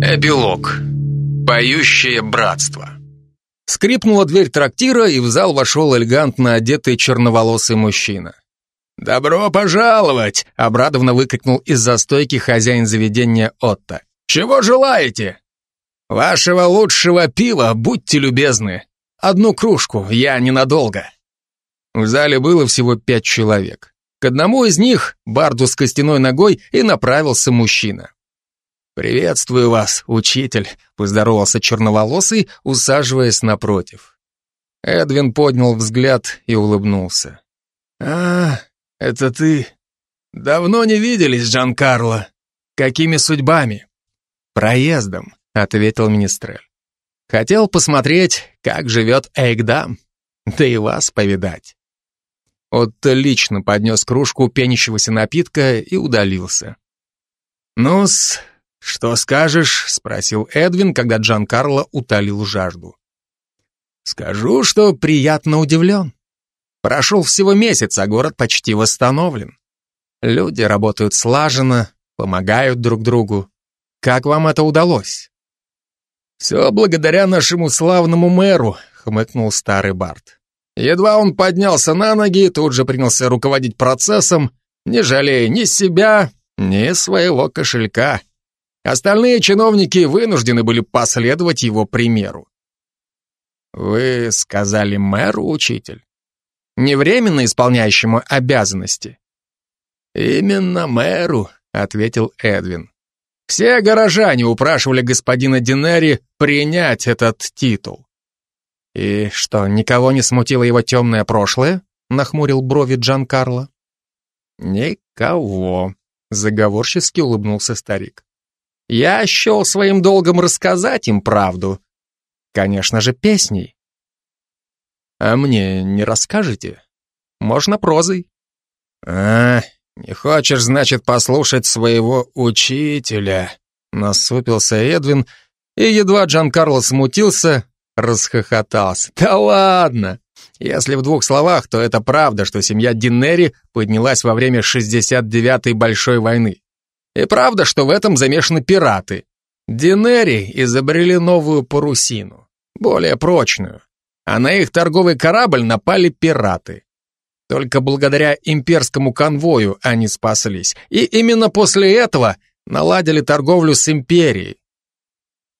Эпилог. Поющее братство. Скрипнула дверь трактира, и в зал вошел элегантно одетый черноволосый мужчина. «Добро пожаловать!» — обрадованно выкрикнул из-за стойки хозяин заведения Отто. «Чего желаете?» «Вашего лучшего пива, будьте любезны. Одну кружку, я ненадолго». В зале было всего пять человек. К одному из них, барду с костяной ногой, и направился мужчина. «Приветствую вас, учитель», — поздоровался черноволосый, усаживаясь напротив. Эдвин поднял взгляд и улыбнулся. «А, это ты? Давно не виделись, Джан Карло. Какими судьбами?» «Проездом», — ответил министрель. «Хотел посмотреть, как живет Эйгдам, да и вас повидать». Отто лично поднес кружку пенящегося напитка и удалился. «Ну-с, что скажешь?» — спросил Эдвин, когда Джан Карло утолил жажду. «Скажу, что приятно удивлен. Прошел всего месяц, а город почти восстановлен. Люди работают слаженно, помогают друг другу. Как вам это удалось?» «Все благодаря нашему славному мэру», — хмыкнул старый Барт. Едва он поднялся на ноги, тут же принялся руководить процессом, не жалея ни себя, ни своего кошелька. Остальные чиновники вынуждены были последовать его примеру. «Вы сказали мэру, учитель?» «Не временно исполняющему обязанности?» «Именно мэру», — ответил Эдвин. «Все горожане упрашивали господина Динери принять этот титул». «И что, никого не смутило его темное прошлое?» — нахмурил брови Джан Карло. «Никого», — заговорчески улыбнулся старик. «Я счел своим долгом рассказать им правду. Конечно же, песней». «А мне не расскажете? Можно прозой». «А, не хочешь, значит, послушать своего учителя?» Насупился Эдвин, и едва Джан Карло смутился, расхохотался. «Да ладно! Если в двух словах, то это правда, что семья Диннери поднялась во время 69-й Большой войны. И правда, что в этом замешаны пираты. Динери изобрели новую парусину, более прочную, а на их торговый корабль напали пираты. Только благодаря имперскому конвою они спаслись, и именно после этого наладили торговлю с империей.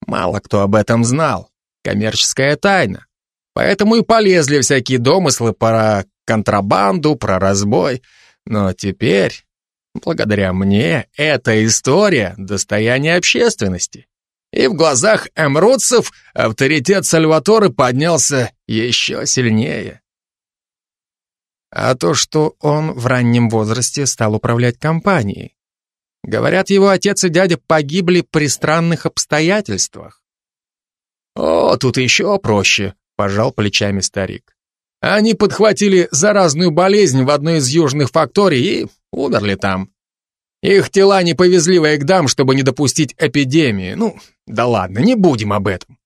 Мало кто об этом знал, коммерческая тайна. Поэтому и полезли всякие домыслы про контрабанду, про разбой. Но теперь, благодаря мне, эта история — достояние общественности. И в глазах эмрутцев авторитет Сальваторы поднялся еще сильнее. А то, что он в раннем возрасте стал управлять компанией. Говорят, его отец и дядя погибли при странных обстоятельствах. «О, тут еще проще», — пожал плечами старик. «Они подхватили заразную болезнь в одной из южных факторий и умерли там. Их тела не повезли в Экдам, чтобы не допустить эпидемии. Ну, да ладно, не будем об этом.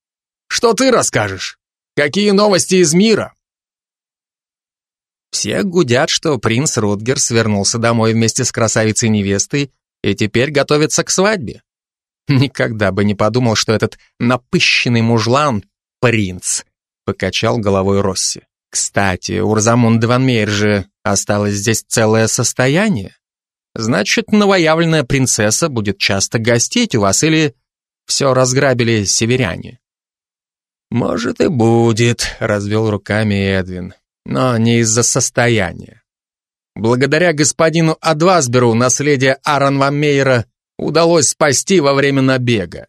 Что ты расскажешь? Какие новости из мира?» Все гудят, что принц Рутгерс вернулся домой вместе с красавицей-невестой и теперь готовится к свадьбе. Никогда бы не подумал, что этот напыщенный мужлан — принц, покачал головой Росси. Кстати, у Розамунды Ван Мейер же осталось здесь целое состояние. Значит, новоявленная принцесса будет часто гостить у вас или все разграбили северяне? Может и будет, развел руками Эдвин, но не из-за состояния. Благодаря господину Адвасберу наследие Аарон Ван Мейера удалось спасти во время набега.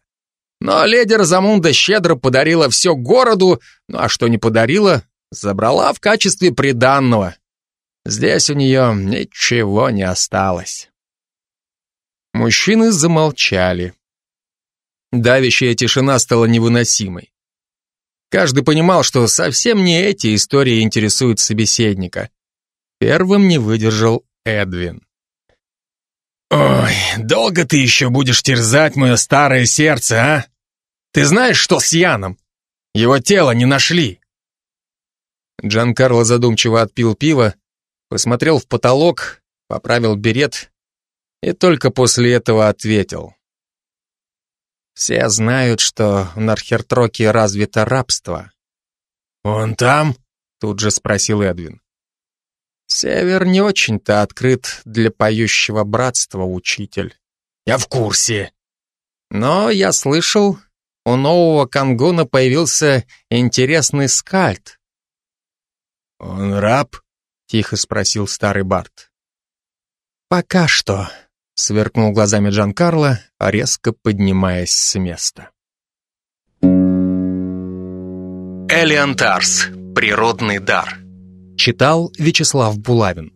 Но леди Розамунда щедро подарила все городу, ну а что не подарила, забрала в качестве приданного. Здесь у нее ничего не осталось. Мужчины замолчали. Давящая тишина стала невыносимой. Каждый понимал, что совсем не эти истории интересуют собеседника. Первым не выдержал Эдвин. «Ой, долго ты еще будешь терзать мое старое сердце, а? Ты знаешь, что с Яном? Его тело не нашли!» Джан Карло задумчиво отпил пиво, посмотрел в потолок, поправил берет И только после этого ответил. Все знают, что в Нархертроке развито рабство. «Он там?» — тут же спросил Эдвин. Север не очень-то открыт для поющего братства, учитель. Я в курсе. Но я слышал, у нового Кангуна появился интересный скальд. Он раб? Тихо спросил старый Барт. Пока что, сверкнул глазами Джан Карло, резко поднимаясь с места. Элиантарс. Природный дар. Читал Вячеслав Булавин.